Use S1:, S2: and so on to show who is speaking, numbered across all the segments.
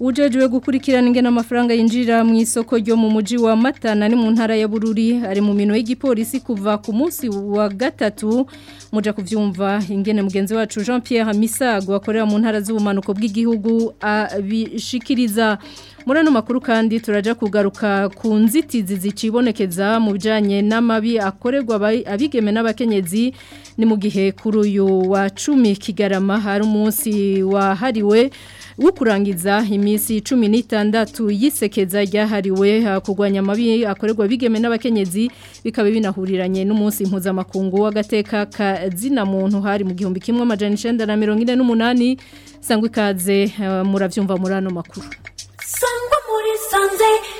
S1: ujejwe gukurikirana ingena amafaranga yinjira mu isoko ryo mu mujyi wa matana ni mu ntara ya bururi hari mu mino y'igipolisi kuva ku munsi wa gatatu mujya kubyumva ingene mugenzi wacu jean Pierre misago akorera mu ntara z'ubumanuko bw'igihugu abishikiriza muri ano makuru kandi turajya kugaruka ku nzitizi zikibonekeza mu bijyanye n'amabi akorerwa abigeme n'abakenyezi ni mu gihe uyu wa cumi kigarama hari umunsi wahariwe wo kurangiza iminsi cumi n'itandatu yisekeza ryahariwe kurwanya amabi akoregwa bigeme n'abakenyezi bikaba binahuriranye n'umunsi mpuzamakungu w'agateka kazina muntu hari mu gihumbi kimwe amajana icyenda na mirongo n'umunani sangwa ikaze murabyumva muri ano makuru
S2: sangwa muri sanze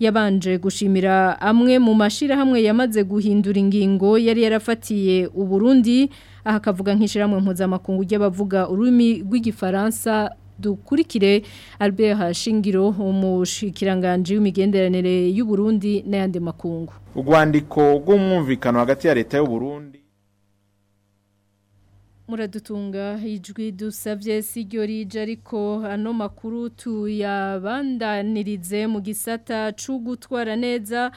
S1: yabanje gushimira amwe mu mashyirahamwe yamaze guhindura ingingo yari yarafatiye u aha akavuga nk'ishyirahamwe mpuzamakungu ry'abavuga ururimi rw'igifaransa dukurikire Albert Hashingiro umushikiranganje w'imigenderanire y'u Burundi n'ayandi makungu
S3: Ugwandiko rw'umwumvikano hagati ya leta y'u Burundi
S1: muradutunga ijwi dusabye siryo rije ariko ano makuru tuyabandanirize mu gisata cyo gutwara neza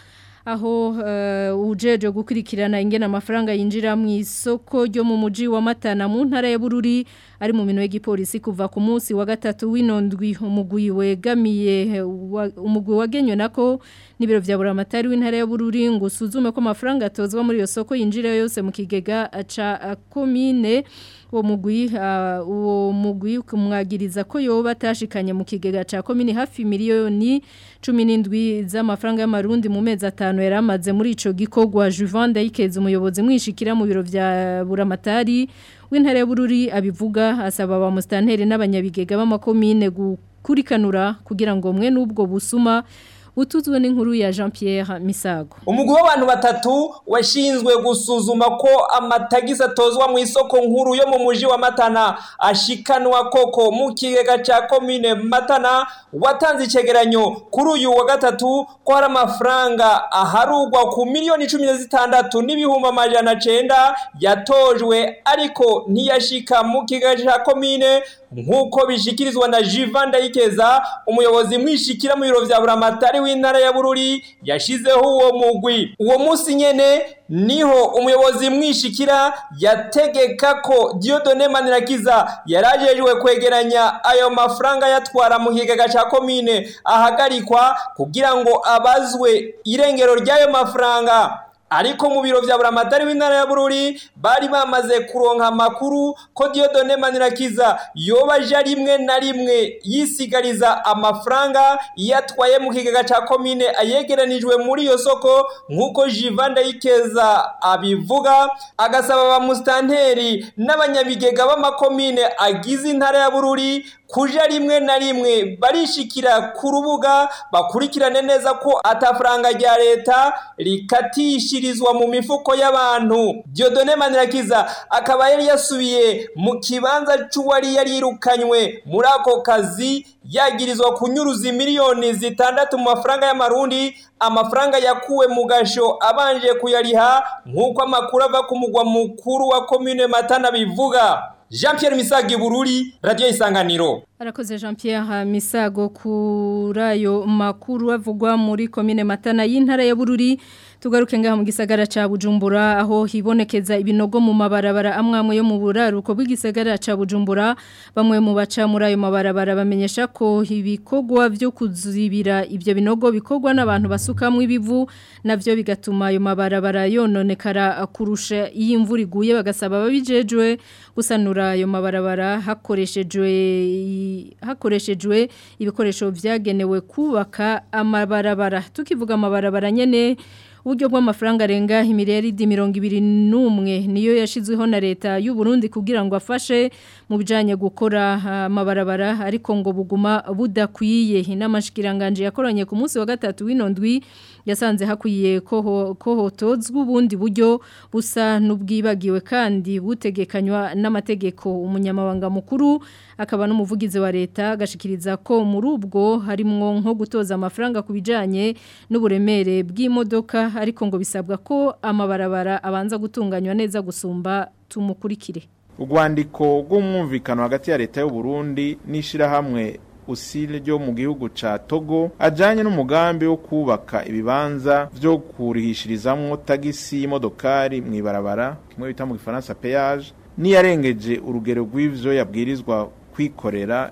S1: aho eh, ujejo gukurikirana ingena amafaranga yinjira mu isoko ryo mu mujyi wa matana mu ntara ya bururi ari mu mino y'igipolisi kuva ku munsi wa gatatu w'inondwi umugwi wegamiye umugwi wagenywe nako n'ibiro bya buramatari w'intara ya bururi ngo usuzume ko amafaranga atozwa muri iyo soko yinjira yose mu kigega ca komine eh, uwo mugwi eh, uwo mugwi kumwagiriza ko yoba atashikanye mu kigega ca komine hafi miliyoni cumi n'indwi z'amafaranga y'amarundi mu mezi atanu yari amaze muri icyo gikorwa Juvan Dayikeza umuyobozi mwishikira mu biro bya buramatari w'intare Bururi abivuga asaba ba musitanteri n'abanyabigega b'amakomine gukurikanura kugira ngo mwe n'ubwo busuma utuzwe n'inkuru ya jean Pierre misago
S4: umugwi w'abantu batatu washinzwe gusuzuma ko amatagisi atozwa mu isoko nkuru yo mu muji wa matana ashikanwa koko mu kigega cya komine matana watanze icyegeranyo kuri uyu wa gatatu ko hari amafaranga aharugwa ku miliyoni cumi na zitandatu n'ibihumbi amajana cyenda yatojwe ariko ntiyashika mu kigega cya komine nk'uko bishikirizwa na jivanda yikeza umuyobozi mwishikira mu biro bya buramatari w'intara ya bururi yashyizeho uwo mugwi uwo munsi nyine niho umuyobozi mwishikira yategeka ko Dieudonne Manirakiza ajejwe kwegeranya ayo mafaranga yatwara mu kigega cya komine ahagarikwa kugira ngo abazwe irengero ry'ayo mafaranga ariko mu biro bya buramatari w'intara ya bururi bari bamaze kuronka amakuru ko diyodone manirakiza yobaje rimwe na rimwe yisigariza amafaranga yatwaye mu kigega cya komine ayegeranijwe muri iyo soko nk'uko jivanda yikeza abivuga agasaba ba musitanteri n'abanyabigega b'amakomine agize intara ya bururi kuja rimwe na rimwe barishikira ku rubuga bakurikirane neza ko atafaranga rya leta rikatishirizwa mu mifuko y'abantu Diodone Manirakiza akaba yari yasubiye mu kibanza c'uwari yari muri ako kazi yagirizwa kunyuruza miliyoni zitandatu mu mafaranga y'amarundi amafaranga yakuwe mu gasho abanje kuyariha nk'uko amakuru ava ku mugwa mukuru wa komine Matana bivuga jean Pierre Misagi Bururi radiyo isanganiro
S1: Arakoze Jean Pierre eh, Misago kurayo makuru avugwa muri komine Matana y'intara ya Bururi tugaruke ngaha mu gisagara ca Bujumbura aho hibonekeza ibinogo mu mabarabara amwamwe yo mu buraruko bw'igisagara ca Bujumbura bamwe mu baca muri ayo mabarabara bamenyesha ko ibikogwa byo kuzibira ibyo binogo bikogwa n'abantu basukamwe ibivu navyo bigatuma ayo mabarabara yononekara kurusha iyi mvura iguye bagasaba babijejwe gusanura ayo mabarabara hakoreshejwe hakoreshejwe ibikoresho byagenewe kubaka amabarabara tukivuga amabarabara nyene uburyo bw'amafaranga arenga imiliyaridi mirongo ibiri n'umwe niyo yashyizweho na leta y'u Burundi kugira ngo afashe mu bijyanye gukora ah, amabarabara ariko ngo buguma budakwiye n'amashikiranganje yakoranye ku munsi wa gatatu w'inondwi yasanze hakwiye kohotozwa ubundi buryo busa n'ubwibagiwe kandi butegekanywa n'amategeko umunyamabanga mukuru akaba n'umuvugizi wa leta agashikiriza ko muri ubwo harimwo nko gutoza amafaranga ku bijyanye n'uburemere bw'imodoka ariko ngo bisabwa ko amabarabara abanza gutunganywa neza gusumba tumukurikire
S3: urwandiko rw'umwumvikano hagati ya leta y'u Burundi n'ishyirahamwe usile ryo mu gihugu ca Togo ajyanye n'umugambi wo kubaka ibibanza byo kurihishirizamo tagisi y'imodokari mu ibarabara kimwe bita mu gifaransa peage niyarengeje urugero rw'ivyo yabwirizwa kwikorera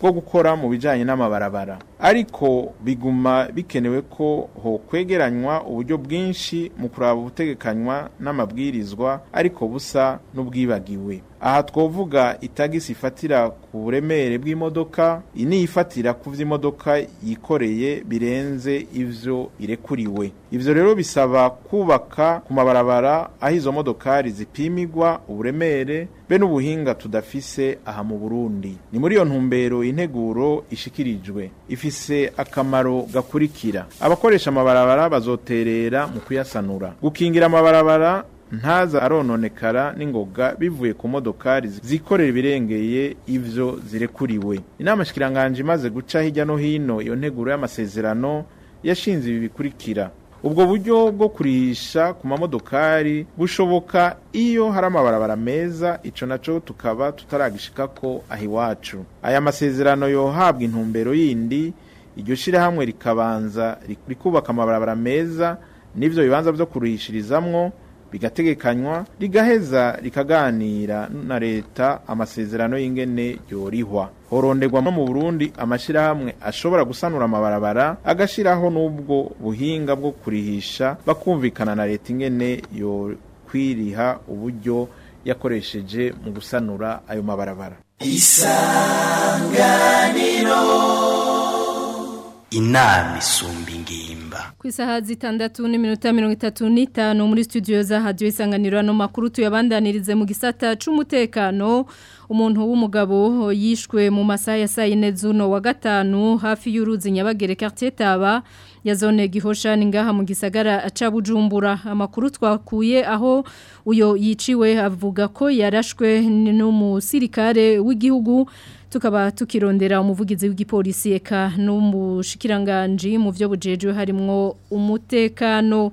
S3: bwo gukora mu bijyanye n'amabarabara ariko biguma bikenewe ko ho kwegeranywa uburyo bwinshi mu kuraba ubutegekanywa n'amabwirizwa ariko busa n'ubwibagiwe aha twovuga itagisi ifatira ku buremere bw'imodoka iyi ifatira ku vy'imodoka yikoreye birenze ivyo irekuriwe ibyo rero bisaba kubaka ku mabarabara aho izo modokari zipimirwa uburemere be n'ubuhinga tudafise aha mu Burundi ni muri iyo ntumbero integuro ishikirijwe Ifi bifise akamaro gakurikira abakoresha amabarabara bazoterera mu kuyasanura gukingira amabarabara ntaza arononekara n'ingoga bivuye ku modokari zikorera ibirengeye ivyo zirekuriwe inama shikiranganje imaze guca hirya no hino iyo nteguro y'amasezerano yashinze ibi bikurikira ubwo buryo bwo kurisha ku mamodokari bushoboka iyo hari amabarabara meza ico naco tukaba tutaragishika ko aho iwacu aya masezerano yohabwa intumbero yindi iryo shirahamwe rikabanza rikubaka amabarabara meza n'ivyo bibanza byo kurishirizamwo bigategekanywa rigaheza rikaganira na leta amasezerano y'ingene yorihwa horonderwa mu Burundi amashyirahamwe ashobora gusanura amabarabara agashiraho nubwo buhinga bwo kurihisha bakumvikana na leta ingene yo kwiriha uburyo yakoresheje mu gusanura ayo mabarabara
S5: isanganiro inama isumba ingimba
S1: ku isaha zitandatu n'iminota mirongo itatu n'itanu muri studio za hadiyo isanganiro ano makuru tuyabandanirize mu gisata cy'umutekano umuntu w'umugabo yishwe mu masaha ya saa yine z'uno wa gatanu hafi y'uruzi nyabagere kartie taba ya zone gihosha ni mu gisagara ca Bujumbura amakuru twakuye aho uyo yiciwe avuga ko yarashwe n'umusirikare w'igihugu tukaba tukirondera umuvugizi w'igipolisi eka n'umushikiranganje mu vyo bujejwe harimo umutekano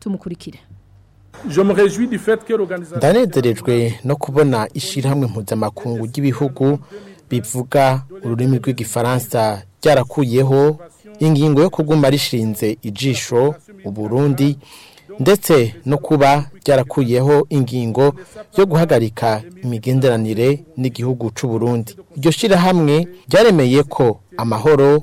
S1: tumukurikire
S6: ndanezerejwe no kubona ishyirahamwe mpuzamakungu ry'ibihugu bivuga ururimi rw'igifaransa ryarakuyeho ingingo yo kuguma rishinze ijisho mu burundi ndetse no kuba ryarakuyeho ingingo yo guhagarika imigenderanire n'igihugu cy'u Burundi iryo shyirahamwe ryaremeye ko amahoro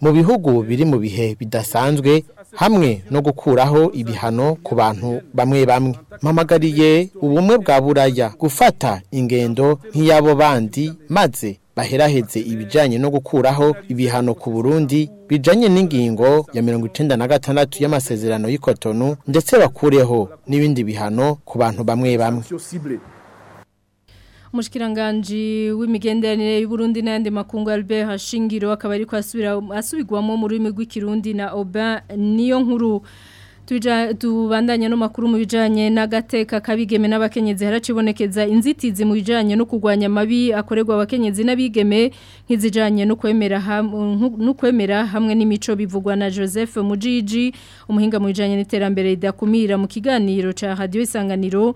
S6: mu bihugu biri mu bihe bidasanzwe hamwe no gukuraho ibihano ku bantu bamwe bamwe mpamagariye ubumwe bwa buraya gufata ingendo nk'iyabo bandi maze baheraheze ibijyanye no gukuraho ibihano ku burundi bijyanye n'ingingo ya mirongo icyenda na gatandatu y'amasezerano y'ikotonu ndetse bakureho n'ibindi bihano ku bantu bamwe bamwe
S1: umushikiranganji w'imigenderanire y'uburundi n'ayandi makungu albert hashingiro akaba ariko asubigwamo mu rurimi rw'ikirundi na oban niyo nkuru tubandanya no makuru mu bijanye n'agateka kabigeme n'abakenyezi haracibonekeza inzitizi mu bijanye no kugwanya mabi akorerwa abakenyezi n'abigeme nk'izijanye no kwemera no kwemera hamwe n'imico bivugwa na Joseph Mujiji umuhinga mu bijanye n'iterambere idakumira mu kiganiro ca Radio Isanganiro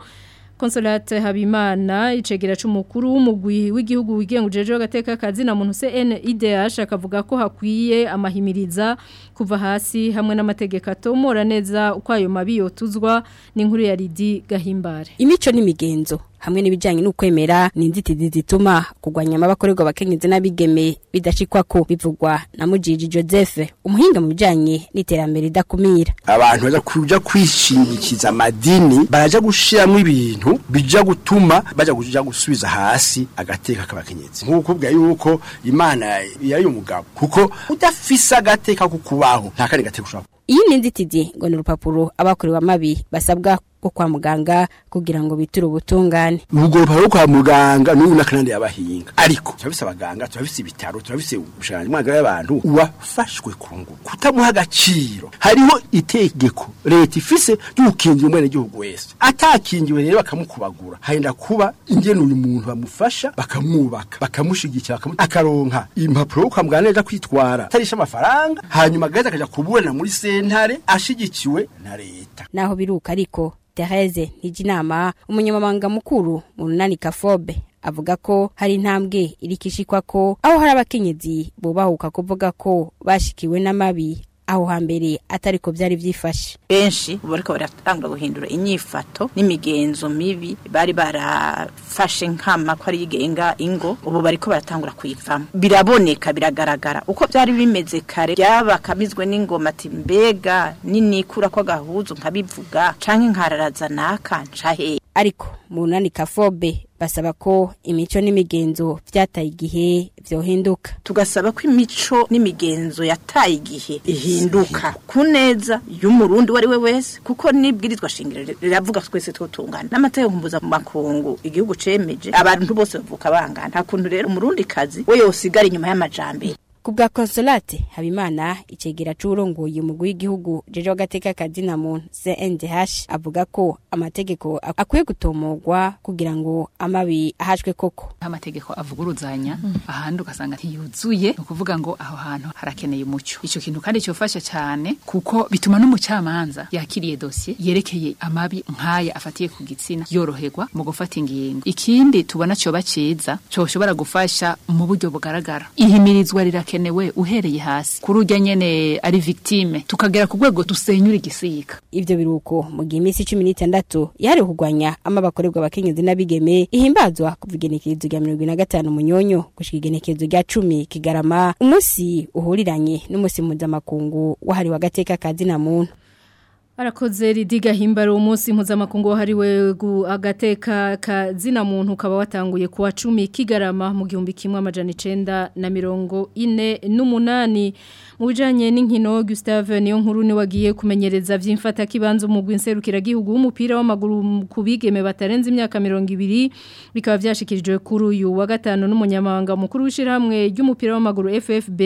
S1: Consolate Habimana icegera cy’umukuru w'umugwi w'igihugu wigenga ujeje agateka kazi na muntu CNIDH akavuga ko hakwiye amahimiriza kuva hasi hamwe n'amategeko atomora neza uko ayo mabi yotuzwa n'inkuru ya Lidi Gahimbare
S7: imico n'imigenzo hamwe n'ibijyanye n’ukwemera kwemera ni inzitizi zituma kurwanya amabakorerwa abakenyezi n'abigemeye bidashikwa ko bivugwa na mujiji Joseph umuhinga mu bijyanye n'iterambere idakumira
S8: abantu baza kujya kwishingikiza amadini baraja gushiramo ibintu bijya gutuma bajya kuja gusubiza hasi agateka k'abakenyezi nk'uko ubwa yuko imana yari umugabo kuko udafise agateka kukubaho nta kandi gateka ushaka
S7: iyi ni inzitizi ngo ni urupapuro abakorewe amabi basabwa ko kwa muganga kugira ngo bitire ubutungane
S8: urugorobaro rwo kwa muganga n'ubu n'akanande y'abahinga ariko turabise abaganga turabise ibitaro turabise ubushanyi mwagara y'abantu uwafashwe ku ngufu kutamuha agaciro hariho itegeko leta ifise ry'ukingira umwenegihugu wese atakingiwe rero bakamukubagura harenda kuba ingene uyu muntu bamufasha bakamwubaka bakamushigikira akaronka impapuro yo kwa muganga neza kwitwara atarisha amafaranga hanyuma agahita akajya kuburana muri sentare ashigikiwe na leta
S7: naho biruka ariko Therese Nijinama umunyamabanga mukuru mu runani kafobe avuga ko hari intambwe irikishikwa ko aho hari abakenyezi bubahuka kuvuga ko bashikiwe n'amabi aho hambere atari ko byari byifashe
S9: benshi ubu ariko baratangura guhindura inyifato n'imigenzo mibi bari barafashe nkama ko ari igenga ingo ubu bariko baratangura kuyivamo biraboneka biragaragara uko byari bimeze kare byabakamizwe n'ingoma ati mbega ninikura ko gahuzu nkabivuga canke nkararaza naka ncahe
S7: ariko munani kafobe basaba ko imico n'imigenzo byataye igihe byohinduka
S9: tugasaba ko imico n'imigenzo yataye igihe ihinduka ku neza y'umurundi uwo ari we wese kuko n'ibwirizwa shingiro riravuga twese twotungana n'amategeko mbuza makungu igihugu cemeje abantu bose bavuka bangana nta kuntu rero umurundi kazi we yosigara inyuma y'amajambere
S7: ku bwa consolate habimana icegera c'uwurongoye umugwi w'igihugu jeje w'agateka kazina muntu cndh avuga ko amategeko akwiye gutomogwa kugira ngo amabi ahashwe koko
S10: amategeko avuguruzanya mm. ahandi ugasanga ntiyuzuye ni ukuvuga ngo aho hantu harakeneye umucyo ico kintu kandi cyofasha cyane kuko bituma n'umucamanza yakiriye dosiye yerekeye amabi nk'aya afatiye ku gitsina yoroherwa mu gufata ingingo ikindi tubona cyoba ciza coshobora gufasha mu buryo bugaragara ihimirizwa rirakene bikenewe uhereye hasi kuri urya nyene ari victime tukagera ku rwego dusenyura igisiga
S7: Ibyo biruko mu gihe iminsi n’itandatu yari kugwanya amabakorerwa abakenyezi n'abigeme ihimbazwa kuva igenekerezo rya gatanu munyonyo gushika igenekerezo rya cumi kigarama umunsi uhuriranye n'umusi mpuzamakungu wahariwe agateka kazi na muntu
S1: Arakoze ridiga himbaro umunsi mpuzamakungu hariwe agateka kazina muntu ukaba watanguye kuwa cumi kigarama mu gihumbi kimwe amajana icenda na mirongo ine n'umunani mu bijyanye n'inkino Gustave niyo nkuru niwe agiye kumenyereza by'imfatakibanza umugwi nserukiragihugu w'umupira w'amaguru ku bigeme batarenze imyaka mirongo ibiri bikaba byashyikirijwe kuri uyu wa gatanu n'umunyamabanga mukuru w'ishyirahamwe ry'umupira w'amaguru FFB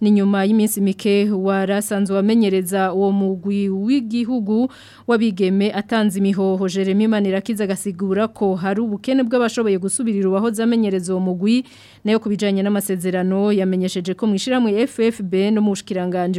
S1: ni nyuma y'iminsi mike warasanzwe wamenyereza uwo mugwi w'igihugu w'abigeme atanze imihoho Jeremy Manirakiza agasigura ko hari ubukene bw'abashoboye gusubirira uwahoze amenyereza uwo mugwi nayo kubijyanye n'amasezerano yamenyesheje ko mu ishyirahamwe FFB no mu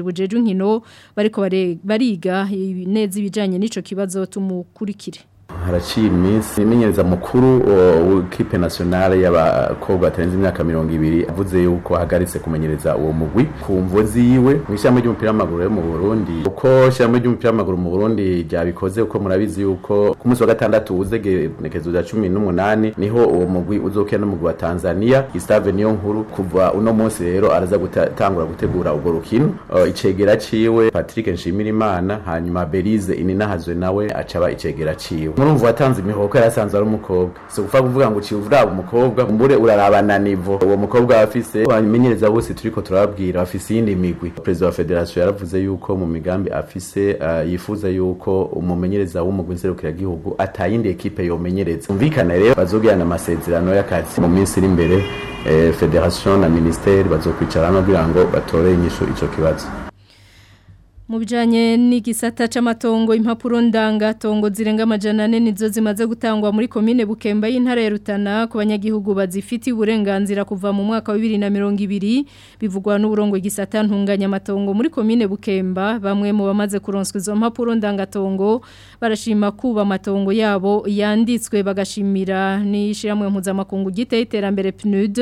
S1: bujeje inkino bariko bariga neza ibijanye n'ico kibazo tumukurikire
S11: haraciye iminsi imenyereza mukuru w'ikipe nationale y'abakobwa batarenze imyaka mirongo ibiri avuze yuko ahagaritse kumenyereza uwo mugwi ku mvuzi yiwe mu ishyamba ry'umupira w'amaguru yo mu Burundi uko ishyamba ry'umupira w'amaguru mu Burundi ryabikoze uko murabizi yuko ku munsi wa gatandatu uzegerekeza uza cumi n'umunani niho uwo mugwi uzokina n'umugwi wa Tanzania Gustave niyo nkuru kuva uno munsi rero araza gutangura gutegura ubwo rukino icegera ciwe Patrick Nshimirimana hanyuma Belize Ininahazwe nawe acaba icegera ciwe murumva watanze imihoko yarasanzwe ari umukobwa si gupfa kuvuga ngo uciye uraba umukobwa mbure urarabana nivo uwo mukobwa afise bamenyereza bose turiko turababwira afise iyindi migwi perezida wa federasiyo yaravuze yuko mu migambi afise eh, yifuza yuko umumenyereza w'umugwi gihugu atayindi ekipe yomenyereza umvikana rero bazogirana amasezerano y'akazi mu minsi iri imbere eh, federasiyo na minisiteri bazokwicara bazokwicarana kugira ngo batore inyishu icyo kibazo
S1: mu bijyanye n'igisata cy'amatongo impapuro ndangatongo zirenga amajana ane nizo zimaze gutangwa muri komine bukemba y'intara ya Rutana ku banyagihugu bazifitiye uburenganzira kuva mu mwaka wa bibiri na mirongo ibiri bivugwa n'uburongo gisata ntunganyamatongo muri komine bukemba bamwe mu bamaze kuronswa izo mpapuro ndangatongo barashima kuba amatongo yabo yanditswe bagashimira n'ishyirahamwe mpuzamakungu giteye iterambere PNUD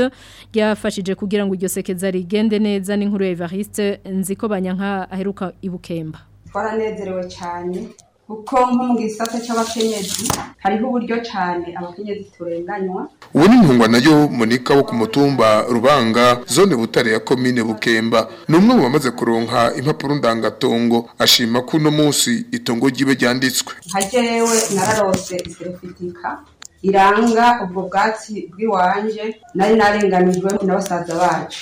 S1: ryafashije kugira ngo iryo sekeza rigende neza n'inkuru ya Evariste nziko banyanka aheruka ibuka gukemba
S12: twaranezerewe cyane kuko nko mu gisate cy'abakenyezi hariho uburyo cyane abakenyezi turenganywa
S13: ubu ni ntungwa nayo munika wo ku mutumba rubanga zone butare ya komine bukemba ni umwe mu bamaze kuronka impapuro ndangatongo ashima ko uno munsi itongo ryiwe ryanditswe
S12: nka nararose iserifitika iranga ubwo bwatsi bw'iwanje nari narenganijwe na bacu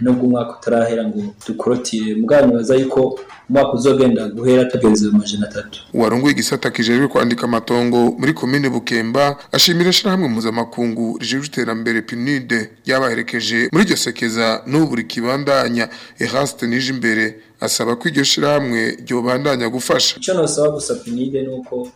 S14: nubwo umwaka utarahera ngo dukorotire mugabo nibaza yuko umwaka uzogenda guhera tugeze mu majana atatu
S13: warongoye igisata kijejwe kwandika amatongo muri komine bukemba ashimira ishyirahamwe mpuzamakungu rijejwe iterambere pinide yabaherekeje muri iryo sekeza n'ubu kibandanya ehaste nije imbere asaba ko iryo shyirahamwe ryobandanya gufasha
S14: icyo nosaba gusa pinide ni uko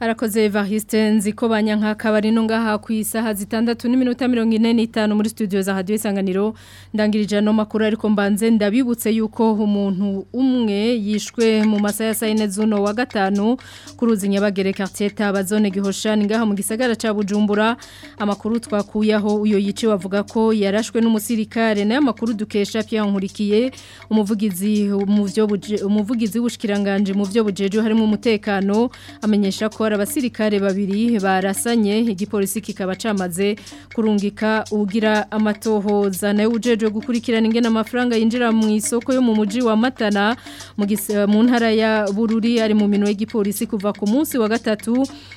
S1: arakoze Evariste nziko banyankaka bari no ngaha ku isaha zitandatu n'iminota 45 muri studio za Radio Isanganiro ndangirije no makuru ariko mbanze ndabibutse yuko umuntu umwe yishwe mu masaya sayine zuno wa gatanu kuruzi nyabagere quartier tabazone gihoshani ngaha mu gisagara ca Bujumbura amakuru twakuyaho uyo yici wavuga ko yarashwe n'umusirikare na makuru dukesha Pierre Nkurikiye umuvugizi mu byo umuvugizi w'ubushikiranganje mu byo bujeje harimo umutekano amenyesha ko hari abasirikare babiri barasanye igipolisi kikaba cyamaze kurungika ugira amatohoza nawe ujeje gukurikirana ingena amafaranga yinjira mu isoko yo mu mujyi wa matana eh, mu ntara ya bururi ari mu minwe y'igipolisi kuva ku munsi wa gatatu